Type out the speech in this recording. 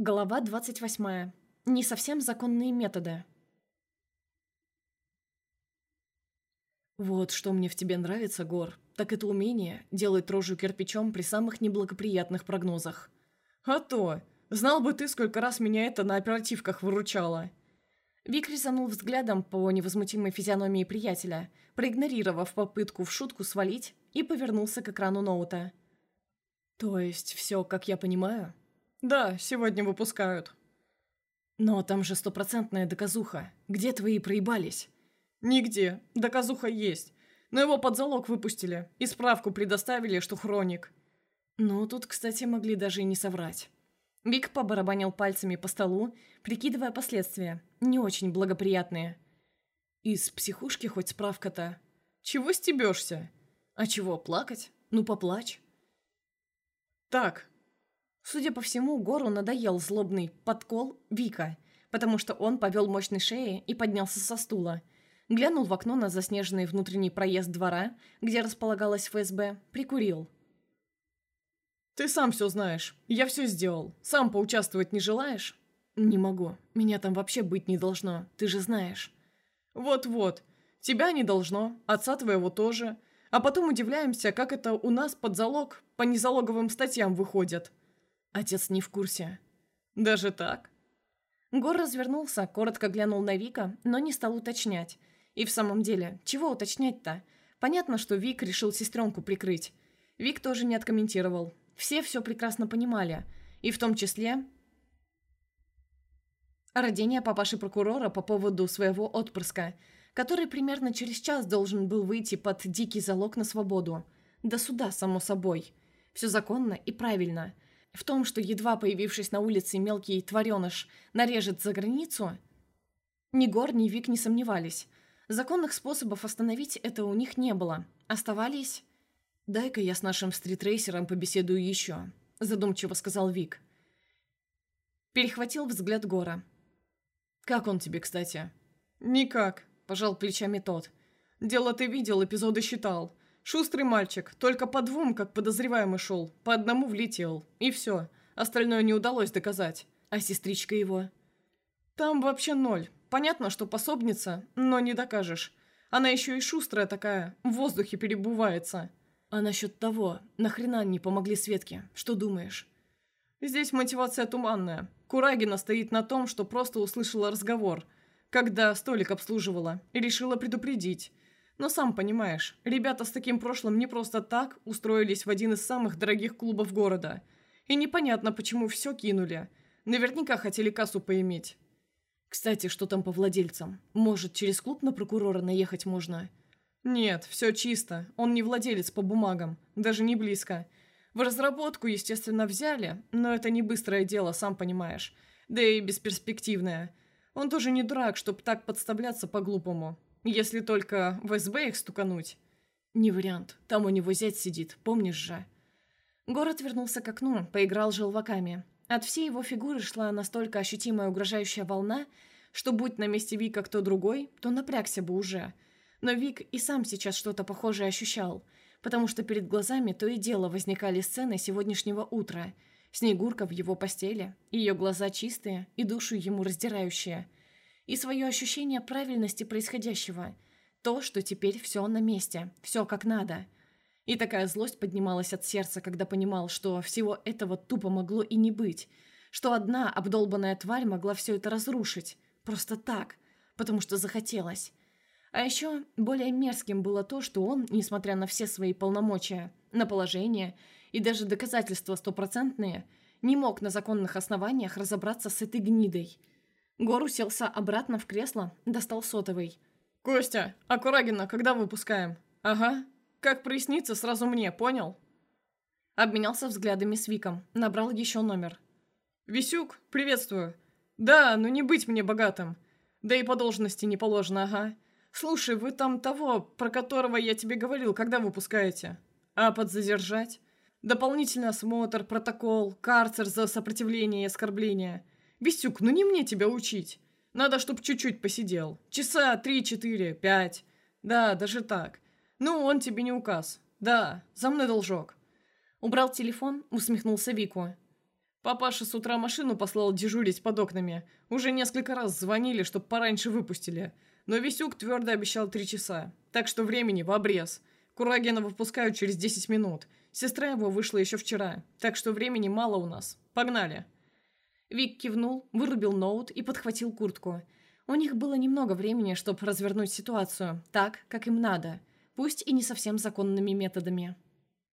Глава 28. Не совсем законные методы. Вот что мне в тебе нравится, Гор, так это умение делать рожу кирпичом при самых неблагоприятных прогнозах. А то! Знал бы ты, сколько раз меня это на оперативках выручало. Вик резанул взглядом по невозмутимой физиономии приятеля, проигнорировав попытку в шутку свалить, и повернулся к экрану ноута. То есть все, как я понимаю? «Да, сегодня выпускают». «Но там же стопроцентная доказуха. Где твои проебались?» «Нигде. Доказуха есть. Но его под залог выпустили. И справку предоставили, что хроник». «Ну, тут, кстати, могли даже и не соврать». Вик побарабанил пальцами по столу, прикидывая последствия. Не очень благоприятные. «Из психушки хоть справка-то?» «Чего стебешься?» «А чего, плакать? Ну, поплачь». «Так, Судя по всему, Гору надоел злобный подкол Вика, потому что он повел мощной шеей и поднялся со стула. Глянул в окно на заснеженный внутренний проезд двора, где располагалась ФСБ, прикурил. «Ты сам все знаешь. Я все сделал. Сам поучаствовать не желаешь?» «Не могу. Меня там вообще быть не должно. Ты же знаешь». «Вот-вот. Тебя не должно. Отца твоего тоже. А потом удивляемся, как это у нас под залог по незалоговым статьям выходят». Отец не в курсе. Даже так? Гор развернулся, коротко глянул на Вика, но не стал уточнять. И в самом деле, чего уточнять-то? Понятно, что Вик решил сестренку прикрыть. Вик тоже не откомментировал. Все все прекрасно понимали. И в том числе... Родение папаши прокурора по поводу своего отпрыска, который примерно через час должен был выйти под дикий залог на свободу. До суда, само собой. Все законно и правильно – в том, что едва появившись на улице мелкий твареныш нарежет за границу, ни Гор, ни Вик не сомневались. Законных способов остановить это у них не было. Оставались... «Дай-ка я с нашим стритрейсером побеседую еще», – задумчиво сказал Вик. Перехватил взгляд Гора. «Как он тебе, кстати?» «Никак», – пожал плечами тот. «Дело ты видел, эпизоды считал. Шустрый мальчик, только по двум, как подозреваемый шел, по одному влетел. И все. Остальное не удалось доказать. А сестричка его? Там вообще ноль. Понятно, что пособница, но не докажешь. Она еще и шустрая такая, в воздухе перебывается. А насчет того, нахрена не помогли Светке? Что думаешь? Здесь мотивация туманная. Курагина стоит на том, что просто услышала разговор, когда столик обслуживала, и решила предупредить. Но сам понимаешь, ребята с таким прошлым не просто так устроились в один из самых дорогих клубов города. И непонятно, почему все кинули. Наверняка хотели кассу поиметь. Кстати, что там по владельцам? Может, через клуб на прокурора наехать можно? Нет, все чисто. Он не владелец по бумагам. Даже не близко. В разработку, естественно, взяли, но это не быстрое дело, сам понимаешь. Да и бесперспективное. Он тоже не дурак, чтобы так подставляться по-глупому. Если только в СБ их стукануть. Не вариант. Там у него зять сидит, помнишь же. Город вернулся к окну, поиграл желваками. От всей его фигуры шла настолько ощутимая угрожающая волна, что будь на месте Вика кто другой, то напрягся бы уже. Но Вик и сам сейчас что-то похожее ощущал, потому что перед глазами то и дело возникали сцены сегодняшнего утра. Снегурка в его постели, ее глаза чистые и душу ему раздирающие – и свое ощущение правильности происходящего. То, что теперь все на месте, все как надо. И такая злость поднималась от сердца, когда понимал, что всего этого тупо могло и не быть, что одна обдолбанная тварь могла все это разрушить, просто так, потому что захотелось. А еще более мерзким было то, что он, несмотря на все свои полномочия, на положение и даже доказательства стопроцентные, не мог на законных основаниях разобраться с этой гнидой – Гор уселся обратно в кресло, достал сотовый. «Костя, а Курагина когда выпускаем?» «Ага. Как прояснится, сразу мне, понял?» Обменялся взглядами с Виком, набрал еще номер. «Висюк, приветствую. Да, ну не быть мне богатым. Да и по должности не положено, ага. Слушай, вы там того, про которого я тебе говорил, когда выпускаете? А подзадержать? Дополнительный осмотр, протокол, карцер за сопротивление и оскорбление – Висюк, ну не мне тебя учить. Надо, чтоб чуть-чуть посидел. Часа три-четыре, пять. Да, даже так. Ну, он тебе не указ. Да, за мной должок. Убрал телефон, усмехнулся Вику. Папаша с утра машину послал дежурить под окнами. Уже несколько раз звонили, чтоб пораньше выпустили. Но Висюк твердо обещал три часа. Так что времени в обрез. Курагина выпускают через 10 минут. Сестра его вышла еще вчера. Так что времени мало у нас. Погнали. Вик кивнул, вырубил ноут и подхватил куртку. У них было немного времени, чтобы развернуть ситуацию так, как им надо, пусть и не совсем законными методами.